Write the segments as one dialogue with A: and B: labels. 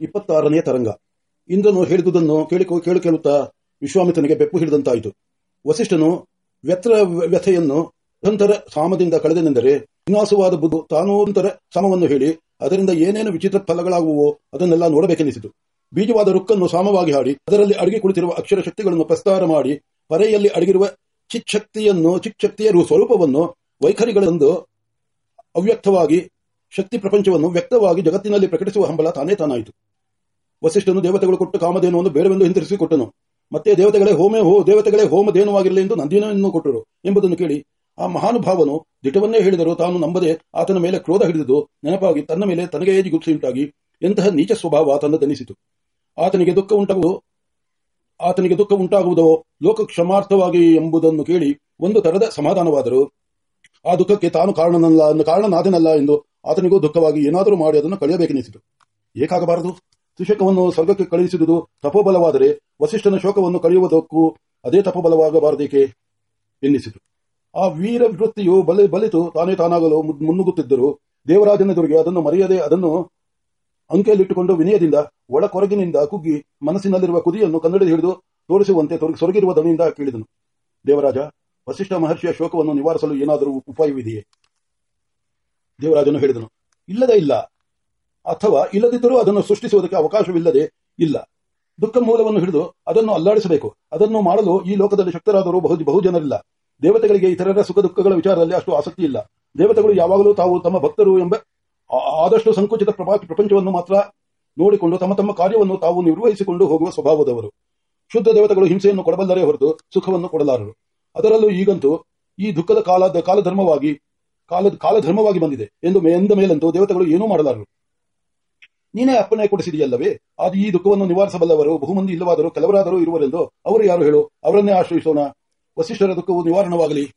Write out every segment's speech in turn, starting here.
A: ಇಪ್ಪತ್ತಾರನೇ ತರಂಗ. ಇಂದ್ರನು ಹೇಳಿದುದನ್ನು ಕೇಳಿ ಕೇಳು ಕೇಳುತ್ತಾ ವಿಶ್ವಾಮಿತ್ರನಿಗೆ ಬೆಪ್ಪು ಹಿಡಿದಂತಾಯಿತು. ವಸಿಷ್ಠನು ವ್ಯತ್ರ ವ್ಯಥೆಯನ್ನು ನಿರಂತರ ಸಾಮದಿಂದ ಕಳೆದನೆಂದರೆ ವಿನ್ಯಾಸವಾದ ಬುದ್ಧು ತಾನೂಂತರ ಸಾಮವನ್ನು ಹೇಳಿ ಅದರಿಂದ ಏನೇನು ವಿಚಿತ್ರ ಫಲಗಳಾಗುವೋ ಅದನ್ನೆಲ್ಲ ನೋಡಬೇಕೆನಿಸಿತು. ಬೀಜವಾದ ರುಕ್ಕನ್ನು ಸಾಮವಾಗಿ ಹಾಡಿ ಅದರಲ್ಲಿ ಅಡಗಿ ಕುಳಿತಿರುವ ಅಕ್ಷರ ಶಕ್ತಿಗಳನ್ನು ಪ್ರಸ್ತಾರ ಮಾಡಿ ಪರೆಯಲ್ಲಿ ಅಡಗಿರುವ ಚಿಕ್ಶಕ್ತಿಯನ್ನು ಚಿಕ್ಶಕ್ತಿಯ ರು- ಸ್ವರೂಪವನ್ನು ವೈಖರಿಗಳೆಂದು ಅವ್ಯಕ್ತವಾಗಿ ಶಕ್ತಿ ಪ್ರಪಂಚವನ್ನು ವ್ಯಕ್ತವಾಗಿ ಜಗತ್ತಿನಲ್ಲಿ ಪ್ರಕಟಿಸುವ ಹಂಬಲ ತಾನೇ ತಾನಾಯಿತು. ವಸಿಷ್ಠನು ದೇವತೆಗಳು ಕೊಟ್ಟು ಕಾಮಧೇನುವನ್ನು ಬೇಡವೆಂದು ಹಿಂತಿರುಗಿಸಿಕೊಟ್ಟನು ಮತ್ತೆ ದೇವತೆಗಳೇ ಹೋಮೆ ಹೋ ದೇವತೆಗಳೇ ಹೋಮಧೇನುವಾಗಿರಲಿ ಎಂದು ನಂದಿನನ್ನು ಕೊಟ್ಟರು ಎಂಬುದನ್ನು ಕೇಳಿ ಆ ಮಹಾನುಭಾವನು ದಿಟವನ್ನೇ ಹೇಳಿದರು ತಾನು ನಂಬದೆ ಆತನ ಮೇಲೆ ಕ್ರೋಧ ಹಿಡಿದು ನೆನಪಾಗಿ ತನ್ನ ಮೇಲೆ ತನಗೇ ಜಿಗುಪ್ಸೆಯುಂಟಾಗಿ ಎಂತಹ ನೀಚ ಸ್ವಭಾವ ಆತನ ದನಿಸಿತು ಆತನಿಗೆ ದುಃಖ ಉಂಟಾಗುವ, ಆತನಿಗೆ ದುಃಖ ಉಂಟಾಗುವುದೋ ಲೋಕ ಕ್ಷಮಾರ್ಥವಾಗಿ ಎಂಬುದನ್ನು ಕೇಳಿ ಒಂದು ತರದ ಸಮಾಧಾನವಾದರು. ಆ ದುಃಖಕ್ಕೆ ತಾನು ಕಾರಣನಲ್ಲ, ಕಾರಣನಾದನಲ್ಲ ಎಂದು ಆತನಿಗೂ ದುಃಖವಾಗಿ ಏನಾದರೂ ಮಾಡಿ ಅದನ್ನು ಕಳೆಯಬೇಕೆನಿಸಿತು. ಏಕಾಗಬಾರದು. ತ್ರಿಶಕವನ್ನು ಸ್ವರ್ಗಕ್ಕೆ ಕಳುಹಿಸಿದುದು ತಪೋಬಲವಾದರೆ ವಸಿಷ್ಠನ ಶೋಕವನ್ನು ಕಳೆಯುವುದಕ್ಕೂ ಅದೇ ತಪೋಬಲವಾಗಬಾರದೇಕೆ? ಎನ್ನಿಸಿತು. ಆ ವೀರ ವೃತ್ತಿಯು ಬಲಿ, ಬಲಿತು. ತಾನೇ ತಾನಾಗಲು ಮುನ್ನುಗುತ್ತಿದ್ದರು ದೇವರಾಜನ ದೇವರಾಜನೆದುರಿಗೆ ಅದನ್ನು ಮರೆಯದೆ ಅದನ್ನು ಅಂಕೆಯಲ್ಲಿಟ್ಟುಕೊಂಡು ವಿನಯದಿಂದ, ಒಳಕೊರಗಿನಿಂದ ಕುಗ್ಗಿ ಮನಸ್ಸಿನಲ್ಲಿರುವ ಕುದಿಯನ್ನು ಕನ್ನಡಿ ಹಿಡಿದು ತೋರಿಸುವಂತೆ ಸೊರಗಿರುವ ದನಿಯಿಂದ ಕೇಳಿದನು. ದೇವರಾಜ, ವಸಿಷ್ಠ ಮಹರ್ಷಿಯ ಶೋಕವನ್ನು ನಿವಾರಿಸಲು ಏನಾದರೂ ಉಪಾಯವಿದೆಯೇ? ದೇವರಾಜನು ಹೇಳಿದನು, ಇಲ್ಲದೇ ಇಲ್ಲ. ಅಥವಾ ಇಲ್ಲದಿದ್ದರೂ ಅದನ್ನು ಸೃಷ್ಟಿಸುವುದಕ್ಕೆ ಅವಕಾಶವಿಲ್ಲದೆ ಇಲ್ಲ. ದುಃಖ ಮೂಲವನ್ನು ಹಿಡಿದು ಅದನ್ನು ಅಲ್ಲಾಡಿಸಬೇಕು. ಅದನ್ನು ಮಾಡಲು ಈ ಲೋಕದಲ್ಲಿ ಶಕ್ತರಾದರೂ ಬಹು ಬಹುಜನರಿಲ್ಲ ದೇವತೆಗಳಿಗೆ ಇತರರ ಸುಖ ದುಃಖಗಳ ವಿಚಾರದಲ್ಲಿ ಅಷ್ಟು ಆಸಕ್ತಿ ಇಲ್ಲ. ದೇವತೆಗಳು ಯಾವಾಗಲೂ ತಾವು ತಮ್ಮ ಭಕ್ತರು ಎಂಬ ಆದಷ್ಟು ಸಂಕುಚಿತ ಪ್ರಪಾ- ಪ್ರಪಂಚವನ್ನು ಮಾತ್ರ ನೋಡಿಕೊಂಡು ತಮ್ಮ ತಮ್ಮ ಕಾರ್ಯವನ್ನು ತಾವು ನಿರ್ವಹಿಸಿಕೊಂಡು ಹೋಗುವ ಸ್ವಭಾವದವರು. ಶುದ್ಧ ದೇವತೆಗಳು ಹಿಂಸೆಯನ್ನು ಕೊಡಬಲ್ಲರೇ ಹೊರತು ಸುಖವನ್ನು ಕೊಡಲಾರರು. ಅದರಲ್ಲೂ ಈಗಂತೂ ಈ ದುಃಖದ ಕಾಲ ಕಾಲಧರ್ಮವಾಗಿ ಕಾಲದ ಕಾಲಧರ್ಮವಾಗಿ ಬಂದಿದೆ. ಎಂದು ಎಂದ ಮೇಲಂತೂ ದೇವತೆಗಳು ಏನೂ ಮಾಡಲಾರರು. ನೀನೇ ಅಪ್ಪನೆ ಕೊಡಿಸಿದೆಯಲ್ಲವೇ? ಅದು ಈ ದುಃಖವನ್ನು ನಿವಾರಿಸಬಲ್ಲವರು, ಬಹುಮಂದಿ ಇಲ್ಲವಾದರೂ, ಕೆಲವರಾದರೂ ಇರುವರೆಂದು ಅವರು ಯಾರು ಹೇಳು? ಅವರನ್ನೇ ಆಶ್ರಯಿಸೋಣ. ವಸಿಷ್ಠರ ದುಃಖವು ನಿವಾರಣವಾಗಲಿ.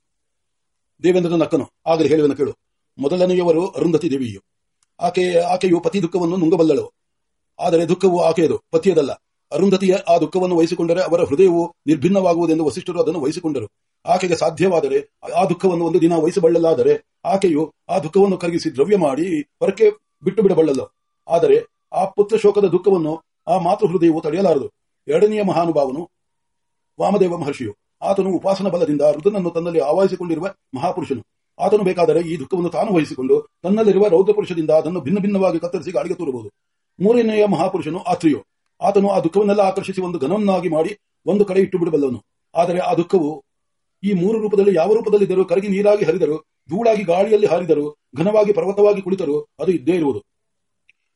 A: ದೇವೇಂದ್ರನ ನಕ್ಕನು. ಆಗಲಿ ಹೇಳುವೆನು ಕೇಳು. ಮೊದಲನೆಯವರು ಅರುಂಧತಿ ದೇವಿಯು. ಆಕೆ, ಆಕೆಯು ಪತಿ ದುಃಖವನ್ನು ನುಂಗಬಲ್ಲಳು. ಆದರೆ ದುಃಖವು ಆಕೆಯದು, ಪತಿಯದಲ್ಲ. ಅರುಂಧತಿಯ ಆ ದುಃಖವನ್ನು ವಹಿಸಿಕೊಂಡರೆ ಅವರ ಹೃದಯವು ನಿರ್ಭಿನ್ನವಾಗುವುದೆಂದು ವಸಿಷ್ಠರು ಅದನ್ನು ವಹಿಸಿಕೊಂಡರು. ಆಕೆಗೆ ಸಾಧ್ಯವಾದರೆ ಆ ದುಃಖವನ್ನು ಒಂದು ದಿನ ವಹಿಸಬಳ್ಳಲಾದರೆ ಆಕೆಯು ಆ ದುಃಖವನ್ನು ಕರಗಿಸಿ ದ್ರವ್ಯ ಮಾಡಿ ಹೊರಕ್ಕೆ ಬಿಟ್ಟು ಬಿಡಬಳ್ಳಲು ಆದರೆ ಆ ಪುತ್ರ ಶೋಕದ ದುಃಖವನ್ನು ಆ ಮಾತೃ ಹೃದಯವು ತಡೆಯಲಾರದು. ಎರಡನೆಯ ಮಹಾನುಭಾವನು ವಾಮದೇವ ಮಹರ್ಷಿಯು, ಆತನು ಉಪಾಸನ ಬಲದಿಂದ ರುದ್ರನನ್ನು ತನ್ನಲ್ಲಿ ಆವಾಹಿಸಿಕೊಂಡಿರುವ ಮಹಾಪುರುಷನು. ಆತನು ಬೇಕಾದರೆ ಈ ದುಃಖವನ್ನು ತಾನು ವಹಿಸಿಕೊಂಡು ತನ್ನಲ್ಲಿರುವ ರೌದ್ರ ಪುರುಷದಿಂದ ಅದನ್ನು ಭಿನ್ನ ಭಿನ್ನವಾಗಿ ಕತ್ತರಿಸಿ ಗಾಳಿಗೆ ತೂರಬಹುದು ಮೂರನೆಯ ಮಹಾಪುರುಷನು ಆತ್ರಿಯು ಆತನು ಆ ದುಃಖವನ್ನೆಲ್ಲ ಆಕರ್ಷಿಸಿ ಒಂದು ಘನವನ್ನಾಗಿ ಮಾಡಿ ಒಂದು ಕಡೆ ಇಟ್ಟು ಬಿಡಬಲ್ಲವನು. ಆದರೆ ಆ ದುಃಖವು ಈ ಮೂರು ರೂಪದಲ್ಲಿ ಯಾವ ರೂಪದಲ್ಲಿದ್ದರೂ ಕರಗಿ ನೀರಾಗಿ ಹರಿದರು, ಧೂಳಾಗಿ ಗಾಳಿಯಲ್ಲಿ ಹಾರಿದರು, ಘನವಾಗಿ ಪರ್ವತವಾಗಿ ಕುಳಿತರು ಅದು ಇದ್ದೇ ಇರುವುದು.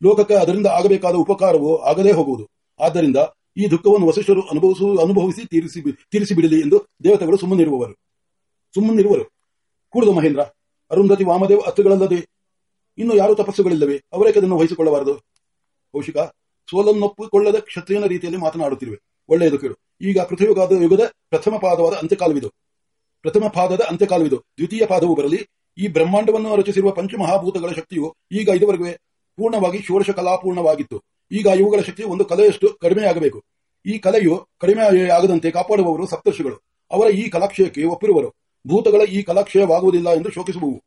A: ಲೋಕಕ್ಕೆ ಅದರಿಂದ ಆಗಬೇಕಾದ ಉಪಕಾರವು ಆಗದೇ ಹೋಗುವುದು. ಆದ್ದರಿಂದ ಈ ದುಃಖವನ್ನು ವಸಿಷ್ಠರು ಅನುಭವಿಸು, ಅನುಭವಿಸಿ ತೀರಿಸಿ ತೀರಿಸಿ ಬಿಡಲಿ ಎಂದು ದೇವತೆಗಳು ಸುಮ್ಮನಿರುವವರು. ಸುಮ್ಮನಿರುವರು. ಕೂಡದು ಮಹೇಂದ್ರ, ಅರುಂಧತಿ, ವಾಮದೇವ ಅತ್ತುಗಳಲ್ಲದೆ ಇನ್ನು ಯಾರು ತಪಸ್ಸುಗಳಿಲ್ಲವೇ? ಅವರೇಕೆ ಅದನ್ನು ವಹಿಸಿಕೊಳ್ಳಬಾರದು. ಕೌಶಿಕ ಸೋಲನ್ನೊಪ್ಪಿಕೊಳ್ಳದ ಕ್ಷತ್ರಿಯನ ರೀತಿಯಲ್ಲಿ ಮಾತನಾಡುತ್ತಿರುವೆ. ಒಳ್ಳೆಯದು ಕೇಳು. ಈಗ ಕೃತಯುಗದ ಯುಗದ ಪ್ರಥಮ ಪಾದವಾದ ಅಂತ್ಯಕಾಲವಿದು. ಪ್ರಥಮ ಪಾದದ ಅಂತ್ಯಕಾಲವಿದು. ದ್ವಿತೀಯ ಪಾದವು ಬರಲಿ. ಈ ಬ್ರಹ್ಮಾಂಡವನ್ನು ರಚಿಸಿರುವ ಪಂಚಮಹಾಭೂತಗಳ ಶಕ್ತಿಯು ಈಗ ಇದುವರೆಗೆ ಪೂರ್ಣವಾಗಿ ಷೋಡಶ ಕಲಾಪೂರ್ಣವಾಗಿತ್ತು ಈಗ ಇವುಗಳ ಶಕ್ತಿ ಒಂದು ಕಲೆಯಷ್ಟು ಕಡಿಮೆಯಾಗಬೇಕು. ಈ ಕಲೆಯು ಕಡಿಮೆಯಾಗದಂತೆ ಕಾಪಾಡುವವರು ಸಪ್ತರ್ಷಿಗಳು. ಅವರ ಈ ಕಲಾಕ್ಷಯಕ್ಕೆ ಒಪ್ಪಿರುವರು. ಭೂತಗಳ ಈ ಕಲಾಕ್ಷಯವಾಗುವುದಿಲ್ಲ ಎಂದು ಶೋಕಿಸುವವು.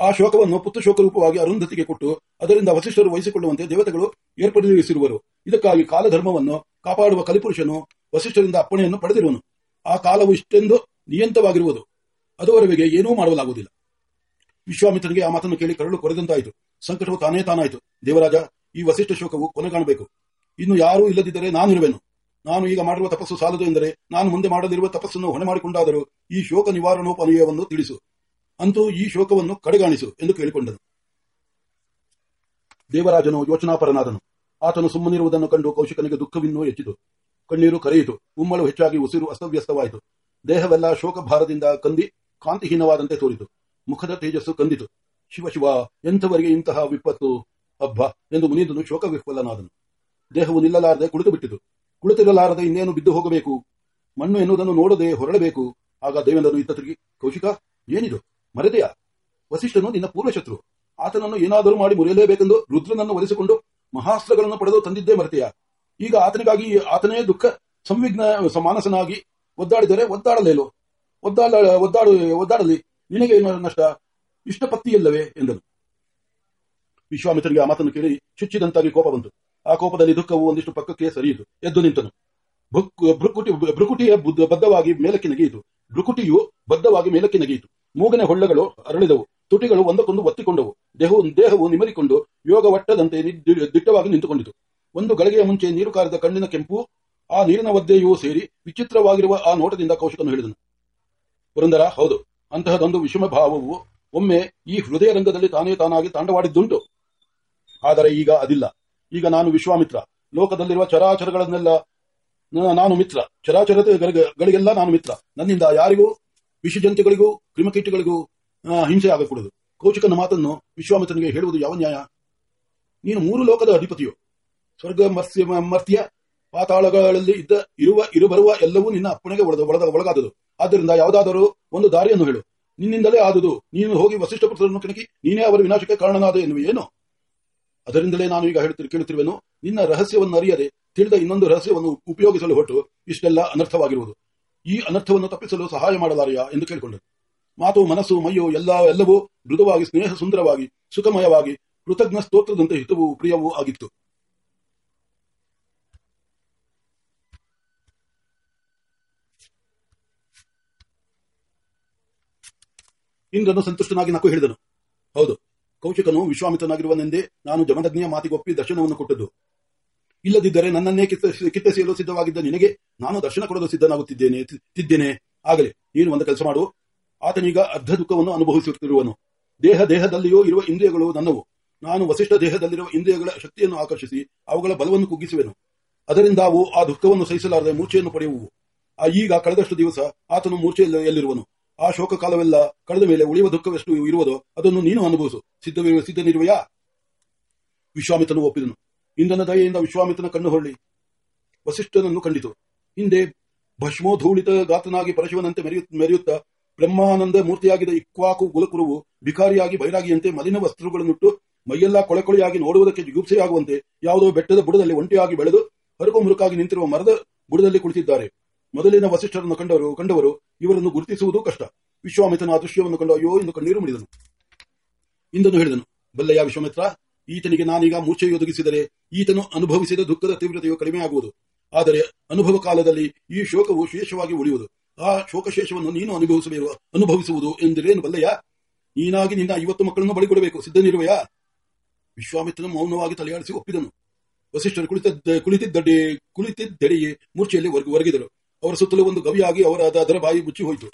A: ಆ ಶೋಕವನ್ನು ಪುತ್ರ ಶೋಕ ರೂಪವಾಗಿ ಅರುಂಧತಿಗೆ ಕೊಟ್ಟು ಅದರಿಂದ ವಸಿಷ್ಠರು ವಹಿಸಿಕೊಳ್ಳುವಂತೆ ದೇವತೆಗಳು ಏರ್ಪಡಿಸಿರುವರು. ಇದಕ್ಕಾಗಿ ಕಾಲಧರ್ಮವನ್ನು ಕಾಪಾಡುವ ಕಲಿಪುರುಷನು ವಸಿಷ್ಠರಿಂದ ಅಪ್ಪಣೆಯನ್ನು ಪಡೆದಿರುವನು. ಆ ಕಾಲವು ಇಷ್ಟೆಂದು ನಿಯಂತವಾಗಿರುವುದು. ಅದುವರೆಗೆ ಏನೂ ಮಾಡಲಾಗುವುದಿಲ್ಲ. ವಿಶ್ವಾಮಿತ್ರನಿಗೆ ಆ ಮಾತನ್ನು ಕೇಳಿ ಕರಳು ಕೊರೆದಂತಾಯಿತು. ಸಂಕಟವು ತಾನೇ ತಾನಾಯಿತು. ದೇವರಾಜ, ಈ ವಸಿಷ್ಠ ಶೋಕವು ಕೊನೆಗಾಣಬೇಕು. ಇನ್ನು ಯಾರೂ ಇಲ್ಲದಿದ್ದರೆ ನಾನಿರುವೆನು. ನಾನು ಈಗ ಮಾಡಿರುವ ತಪಸ್ಸು ಸಾಲದು ಎಂದರೆ ನಾನು ಮುಂದೆ ಮಾಡಲಿರುವ ತಪಸ್ಸನ್ನು ಹೊಣೆ ಮಾಡಿಕೊಂಡಾದರೂ ಈ ಶೋಕ ನಿವಾರಣೋಪಾಯವನ್ನು ತಿಳಿಸು. ಅಂತೂ ಈ ಶೋಕವನ್ನು ಕಡೆಗಾಣಿಸು ಎಂದು ಕೇಳಿಕೊಂಡನು. ದೇವರಾಜನು ಯೋಚನಾಪರನಾದನು. ಆತನು ಸುಮ್ಮನಿರುವುದನ್ನು ಕಂಡು ಕೌಶಿಕನಿಗೆ ದುಃಖವಿನ್ನೂ ಹೆಚ್ಚಿತು ಕಣ್ಣೀರು ಕರೆಯಿತು. ಉಮ್ಮಳು ಹೆಚ್ಚಾಗಿ ಉಸಿರು ಅಸ್ತವ್ಯಸ್ತವಾಯಿತು. ದೇಹವೆಲ್ಲ ಶೋಕಭಾರದಿಂದ ಕಂದಿ ಕಾಂತಿಹೀನವಾದಂತೆ ತೋರಿತು. ಮುಖದ ತೇಜಸ್ಸು ಕಂದಿತು. ಶಿವ ಶಿವ, ಎಂಥವರಿಗೆ ಇಂತಹ ವಿಪತ್ತು? ಹಬ್ಬ ಎಂದು ಮುನಿದನು ಶೋಕ ವಿಫಲನಾದನು ದೇಹವು ನಿಲ್ಲಲಾರದೆ ಕುಳಿತು ಬಿಟ್ಟಿತು ಕುಳಿತಿರಲಾರದೆ ಇನ್ನೇನು ಬಿದ್ದು ಹೋಗಬೇಕು? ಮಣ್ಣು ಎನ್ನುವುದನ್ನು ನೋಡದೆ ಹೊರಳಬೇಕು ಆಗ ದೇವೇಂದ್ರನು ಇತ್ತ ತಿರುಗಿ, ಕೌಶಿಕ, ಏನಿದು? ಮರೆದೆಯಾ ವಸಿಷ್ಠನು ನಿನ್ನ ಪೂರ್ವಶತ್ರು. ಆತನನ್ನು ಏನಾದರೂ ಮಾಡಿ ಮುರಿಯಲೇಬೇಕೆಂದು ರುದ್ರನನ್ನು ಒಲಿಸಿಕೊಂಡು ಮಹಾಸ್ತ್ರಗಳನ್ನು ಪಡೆದು ತಂದಿದ್ದೇ ಮರೆತೆಯಾ. ಈಗ ಆತನಿಗಾಗಿ ಆತನೇ ದುಃಖ ಸಂವಿಘ್ನ ಸಮಾನಸನಾಗಿ ಒದ್ದಾಡಿದರೆ ಒದ್ದಾಡಲೇಲು. ಒದ್ದಾಡ ಒದ್ದಾಡು, ಒದ್ದಾಡಲಿ. ನಿನಗೆ ನಷ್ಟ? ಇಷ್ಟಪತ್ತಿಯಲ್ಲವೇ ಎಂದನು. ವಿಶ್ವಾಮಿತ್ರನಿಗೆ ಆ ಮಾತನ್ನು ಕೇಳಿ ಚುಚ್ಚಿದಂತಾಗಿ ಕೋಪ ಬಂತು. ಆ ಕೋಪದಲ್ಲಿ ದುಃಖವು ಒಂದಿಷ್ಟು ಪಕ್ಕಕ್ಕೆ ಸರಿಯಿತು. ಎದ್ದು ನಿಂತನು. ಭುಕ್- ಭ್ರುಕುಟಿ ಭ್ರುಕುಟಿಯ ಬದ್ಧವಾಗಿ ಮೇಲಕ್ಕೆ ನೆಗೆಯಿತು ಭ್ರುಕುಟಿಯು ಬದ್ಧವಾಗಿ ಮೇಲಕ್ಕೆ ನೆಗೆಯಿತು ಮೂಗನ ಹೊಳ್ಳಗಳು ಅರಳಿದವು. ತುಟಿಗಳು ಒಂದಕ್ಕೊಂದು ಒತ್ತಿಕೊಂಡವು. ದೇಹವು ದೇಹವು ನಿಮರಿಕೊಂಡು ಯೋಗ ವಟ್ಟದಂತೆ ದಿಟ್ಟವಾಗಿ ನಿಂತುಕೊಂಡಿತು. ಒಂದು ಗಳಿಗೆಯ ಮುಂಚೆ ನೀರು ಕಾರದ ಕಣ್ಣಿನ ಕೆಂಪು, ಆ ನೀರಿನ ಒದ್ದೆಯೂ ಸೇರಿ ವಿಚಿತ್ರವಾಗಿರುವ ಆ ನೋಟದಿಂದ ಕೌಶಿಕನು ಹೇಳಿದನು. ಪುರಂದರ ಹೌದು. ಅಂತಹದೊಂದು ವಿಷಮ ಭಾವವು ಒಮ್ಮೆ ಈ ಹೃದಯ ರಂಗದಲ್ಲಿ ತಾನೇ ತಾನಾಗಿ ತಾಂಡವಾಡಿದ್ದುಂಟು. ಆದರೆ ಈಗ ಅದಿಲ್ಲ. ಈಗ ನಾನು ವಿಶ್ವಾಮಿತ್ರ. ಲೋಕದಲ್ಲಿರುವ ಚರಾಚರಗಳನ್ನೆಲ್ಲ ನಾನು ಮಿತ್ರ. ಚರಾಚರತೆಗಳಿಗೆಲ್ಲ ನಾನು ಮಿತ್ರ. ನನ್ನಿಂದ ಯಾರಿಗೂ ವಿಷಜಂತುಗಳಿಗೂ ಕ್ರಿಮಕೀಟಗಳಿಗೂ ಹಿಂಸೆ ಆಗಕೂಡದು. ಕೌಚಿಕನ ಮಾತನ್ನು ವಿಶ್ವಾಮಿತ್ರನಿಗೆ ಹೇಳುವುದು ಯಾವ ನ್ಯಾಯ? ನೀನು ಮೂರು ಲೋಕದ ಅಧಿಪತಿಯು. ಸ್ವರ್ಗ ಮರ್ತ್ಯ ಮರ್ತ್ಯ, ಪಾತಾಳಗಳಲ್ಲಿ ಇದ್ದ, ಇರುವ, ಇರುಬರುವ ಎಲ್ಲವೂ ನಿನ್ನ ಅಪ್ಪಣೆಗೆ ಒಳಗಾದದು ಒಳಗ ಒಳಗಾದುದು. ಆದ್ದರಿಂದ ಯಾವುದಾದರೂ ಒಂದು ದಾರಿಯನ್ನು ಹೇಳು. ನಿನ್ನಿಂದಲೇ ಆದುದು. ನೀನು ಹೋಗಿ ವಸಿಷ್ಠ ಪುತ್ರರನ್ನು ಕೆಣಕಿ, ನೀನೇ ಅವರ ವಿನಾಶಕ್ಕೆ ಕಾರಣನಾದ ಎನ್ನುವೇನು ಅದರಿಂದಲೇ ನಾನು ಈಗ ಹೇಳುತ್ತಿ, ಕೇಳುತ್ತಿರುವೆನು, ನಿನ್ನ ರಹಸ್ಯವನ್ನು ಅರಿಯದೆ ತಿಳಿದ ಇನ್ನೊಂದು ರಹಸ್ಯವನ್ನು ಉಪಯೋಗಿಸಲು ಹೊರಟು, ಇಷ್ಟೆಲ್ಲ ಅನರ್ಥವಾಗಿರುವುದು. ಈ ಅನರ್ಥವನ್ನು ತಪ್ಪಿಸಲು ಸಹಾಯ ಮಾಡಲಾರೆಯಾ ಎಂದು ಕೇಳಿಕೊಂಡರು ಮಾತು, ಮನಸ್ಸು, ಮೈಯೋ, ಎಲ್ಲ, ಎಲ್ಲವೂ ಮೃದುವಾಗಿ, ಸ್ನೇಹ ಸುಂದರವಾಗಿ, ಸುಖಮಯವಾಗಿ, ಕೃತಜ್ಞ ಸ್ತೋತ್ರದಂತೆ ಹಿತವೂ, ಪ್ರಿಯವೂ ಆಗಿತ್ತು. ಇಂದ್ರನು ಸಂತುಷ್ಟನಾಗಿ ನಕ್ಕು ಹೇಳಿದನು. ಹೌದು. ಕೌಶಿಕನು ವಿಶ್ವಾಮಿತ್ರನಾಗಿರುವನೆಂದೇ ನಾನು ಜಮದಗ್ನಿಯ ಮಾತಿಗೊಪ್ಪಿ ದರ್ಶನವನ್ನು ಕೊಟ್ಟದ್ದು. ಇಲ್ಲದಿದ್ದರೆ ನನ್ನನ್ನೇ ಕಿತ್ತ ಕಿತ್ತೆಸೆಯಲು ಸಿದ್ಧವಾಗಿದ್ದ ನಿನಗೆ ನಾನು ದರ್ಶನ ಕೊಡಲು ಸಿದ್ಧನಾಗುತ್ತಿದ್ದೇನೆ ತಿದ್ದೇನೆ. ಆಗಲಿ, ನೀನು ಒಂದು ಕೆಲಸ ಮಾಡು. ಆತನೀಗ ಅರ್ಧ ದುಃಖವನ್ನು ಅನುಭವಿಸುತ್ತಿರುವನು. ದೇಹ ದೇಹದಲ್ಲಿಯೂ ಇರುವ ಇಂದ್ರಿಯಗಳು ನನ್ನವು. ನಾನು ವಸಿಷ್ಠ ದೇಹದಲ್ಲಿರುವ ಇಂದ್ರಿಯಗಳ ಶಕ್ತಿಯನ್ನು ಆಕರ್ಷಿಸಿ ಅವುಗಳ ಬಲವನ್ನು ಕುಗ್ಗಿಸುವೆನು. ಅದರಿಂದ ಅವು ಆ ದುಃಖವನ್ನು ಸಹಿಸಲಾರದೆ ಮೂರ್ಛೆಯನ್ನು ಪಡೆಯುವು ಈಗ ಕಳೆದಷ್ಟು ದಿವಸ ಆತನು ಮೂರ್ಛೆಯಲ್ಲಿರುವನು ಆ ಶೋಕ ಕಾಲವೆಲ್ಲ ಕಳೆದ ಮೇಲೆ ಉಳಿಯುವ ದುಃಖವೆಷ್ಟು ಇರುವುದೋ ಅದನ್ನು ನೀನು ಅನುಭವಿಸು. ಸಿದ್ಧವಿರುವ ಸಿದ್ಧನಿರುವೆಯಾ? ವಿಶ್ವಾಮಿತನು ಒಪ್ಪಿದನು. ಇಂದನ ದಯೆಯಿಂದ ವಿಶ್ವಾಮಿತ್ರನ ಕಣ್ಣು ಹೊರಳಿ. ವಸಿಷ್ಠನನ್ನು ಕಂಡಿತು. ಹಿಂದೆ ಭಸ್ಮೋಧೂಳಿತ ಗಾತನಾಗಿ ಪರಶಿವನಂತೆ ಮೆರೆಯು, ಮೆರೆಯುತ್ತಾ ಬ್ರಹ್ಮಾನಂದ ಮೂರ್ತಿಯಾಗಿದ್ದ ಇಕ್ವಾಕು ಗುಲಕುರುವು ಭಿಕಾರಿಯಾಗಿ ಬೈರಾಗಿಯಂತೆ ಮಲಿನ ವಸ್ತ್ರಗಳನ್ನುಟ್ಟು ಮೈಯೆಲ್ಲ ಕೊಳೆಕೊಳೆಯಾಗಿ ನೋಡುವುದಕ್ಕೆ ಜಿಗುಪ್ಸೆಯಾಗುವಂತೆ ಯಾವುದೋ ಬೆಟ್ಟದ ಬುಡದಲ್ಲಿ ಒಂಟಿಯಾಗಿ ಬೆಳೆದು ಹರಕು ಮುರುಕಾಗಿ ನಿಂತಿರುವ ಮರದ ಬುಡದಲ್ಲಿ ಕುಳಿತಿದ್ದಾರೆ. ಮೊದಲಿನ ವಸಿಷ್ಠರನ್ನು ಕಂಡವರು ಕಂಡವರು ಇವರನ್ನು ಗುರುತಿಸುವುದು ಕಷ್ಟ. ವಿಶ್ವಾಮಿತ್ರನ ಆ ಕಂಡು ಅಯ್ಯೋ ಎಂದು ಕಣ್ಣೀರು ಮುಡಿದನು. ಇಂದನು ಹೇಳಿದನು, ಬಲ್ಲಯ್ಯ ವಿಶ್ವಾಮಿತ್ರ ಈತನಿಗೆ ನಾನೀಗ ಮೂರ್ಛೆಯೊದಗಿಸಿದರೆ ಈತನು ಅನುಭವಿಸಿದ ದುಃಖದ ತೀವ್ರತೆಯು ಕಡಿಮೆಯಾಗುವುದು. ಆದರೆ ಅನುಭವ ಕಾಲದಲ್ಲಿ ಈ ಶೋಕವು ಶೇಷವಾಗಿ ಉಳಿಯುವುದು. ಆ ಶೋಕಶೇಷವನ್ನು ನೀನು ಅನುಭವಿಸಬೇಕು, ಅನುಭವಿಸುವುದು ಎಂದಿರೇನು ಬಲ್ಲಯ್ಯ ನೀನಾಗಿ ನಿನ್ನ ಐವತ್ತು ಮಕ್ಕಳನ್ನು ಬಳಿಕೊಡಬೇಕು, ಸಿದ್ಧನಿರುವೆಯಾ? ವಿಶ್ವಾಮಿತ್ರನು ಮೌನವಾಗಿ ತಲೆಯಾಡಿಸಿ ಒಪ್ಪಿದನು. ವಸಿಷ್ಠರು ಕುಳಿತದ್ದ ಕುಳಿತಿದ್ದಡೆ, ಕುಳಿತಿದ್ದೆಡೆಯೇ ಮೂರ್ಛೆಯಲ್ಲಿ ಹೊರಗಿದರು ಅವರ ಸುತ್ತಲೂ ಒಂದು ಗವಿಯಾಗಿ ಅವರ ಅದರ ಬಾಯಿ ಮುಚ್ಚಿ ಹೋಯಿತು.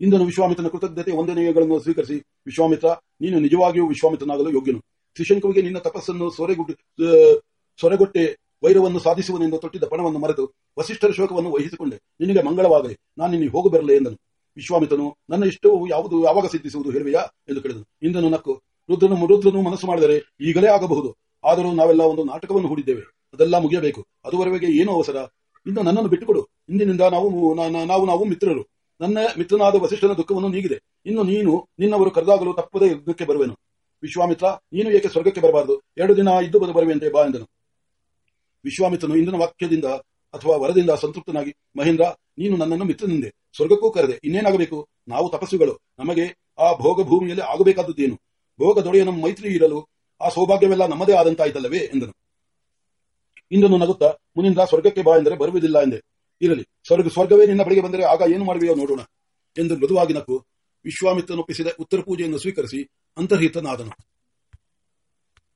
A: ಇಂದನು ವಿಶ್ವಾಮಿತ್ರನ ಕೃತಜ್ಞತೆ ವಂದನೆಗಳನ್ನು ಸ್ವೀಕರಿಸಿ, ವಿಶ್ವಾಮಿತ್ರ, ನೀನು ನಿಜವಾಗಿಯೂ ವಿಶ್ವಾಮಿತ್ರನಾಗಲು ಯೋಗ್ಯನು. ತ್ರಿಶಂಕುವಿಗೆ ನಿನ್ನ ತಪಸ್ಸನ್ನು ಸೊರೆಗುಡ್ ಆ, ಸೊರೆಗೊಟ್ಟೆ ವೈರವನ್ನು ಸಾಧಿಸುವನೆಂದು ತೊಟ್ಟಿದ್ದ ಪಣವನ್ನು ಮರೆತು ವಸಿಷ್ಠರ ಶೋಕವನ್ನು ವಹಿಸಿಕೊಂಡೆ. ನಿನಗೆ ಮಂಗಳವಾಗಲಿ. ನಾನು ನಿನಗೆ ಹೋಗು ಬರಲೆ ಎಂದನು. ವಿಶ್ವಾಮಿತನು ನನ್ನ ಇಷ್ಟವು ಯಾವುದು ಯಾವಾಗ ಸಿದ್ಧಿಸುವುದು ಹೇಳುವೆಯಾ ಎಂದು ಕೇಳಿದನು. ಇಂದನು ನಕ್ಕು ರುದ್ರನು ರುದ್ರನು ಮನಸ್ಸು ಮಾಡಿದರೆ ಈಗಲೇ ಆಗಬಹುದು. ಆದರೂ ನಾವೆಲ್ಲ ಒಂದು ನಾಟಕವನ್ನು ಹೂಡಿದ್ದೇವೆ. ಅದೆಲ್ಲ ಮುಗಿಯಬೇಕು. ಅದುವರೆಗೆ ಏನು ಅವಸರ. ಇನ್ನು ನನ್ನನ್ನು ಬಿಟ್ಟುಕೊಡು. ಇಂದಿನಿಂದ ನಾವು ನಾವು ನಾವು ಮಿತ್ರರು. ನನ್ನ ಮಿತ್ರನಾದ ವಸಿಷ್ಠನ ದುಃಖವನ್ನು ನೀಗಿದೆ. ಇನ್ನು ನೀನು ನಿನ್ನವರು ಕರೆದಾಗಲು ತಪ್ಪದೇ ಯುದ್ಧಕ್ಕೆ ಬರುವೆನು. ವಿಶ್ವಾಮಿತ್ರ, ನೀನು ಏಕೆ ಸ್ವರ್ಗಕ್ಕೆ ಬರಬಾರದು? ಎರಡು ದಿನ ಇದ್ದು ಬದು ಬರುವಂತೆ ಬಾ ಎಂದನು. ವಿಶ್ವಾಮಿತ್ರನು ಇಂದಿನ ವಾಕ್ಯದಿಂದ ಅಥವಾ ವರದಿಂದ ಸಂತೃಪ್ತನಾಗಿ, ಮಹೇಂದ್ರ, ನೀನು ನನ್ನನ್ನು ಮಿತ್ರನಿಂದೆ. ಸ್ವರ್ಗಕ್ಕೂ ಕರೆದೆ, ಇನ್ನೇನಾಗಬೇಕು? ನಾವು ತಪಸ್ಸುಗಳು. ನಮಗೆ ಆ ಭೋಗ ಭೂಮಿಯಲ್ಲಿ ಆಗಬೇಕಾದದ್ದೇನು? ನಮ್ಮ ಮೈತ್ರಿ ಇರಲು ಆ ಸೌಭಾಗ್ಯವೆಲ್ಲ ನಮ್ಮದೇ ಆದಂತಾಯ್ತಲ್ಲವೇ, ಎಂದನು. ಇಂದನು ನಗುತ್ತಾ ಮುನಿಂದ ಸ್ವರ್ಗಕ್ಕೆ ಬಾ ಎಂದರೆ ಬರುವುದಿಲ್ಲ ಎಂದೆ. ಇರಲಿ, ಸ್ವರ್ಗ, ಸ್ವರ್ಗವೇ ನಿನ್ನ ಬಳಿಗೆ ಬಂದರೆ ಆಗ ಏನು ಮಾಡುವೆಯೋ ನೋಡೋಣ, ಎಂದು ಮೃದುವಾಗಿ ನಕ್ಕು, ವಿಶ್ವಾಮಿತ್ರನೊಪ್ಪಿಸಿದ ಉತ್ತರ ಪೂಜೆಯನ್ನು ಸ್ವೀಕರಿಸಿ ಅಂತರ್ಹಿತನಾದನು.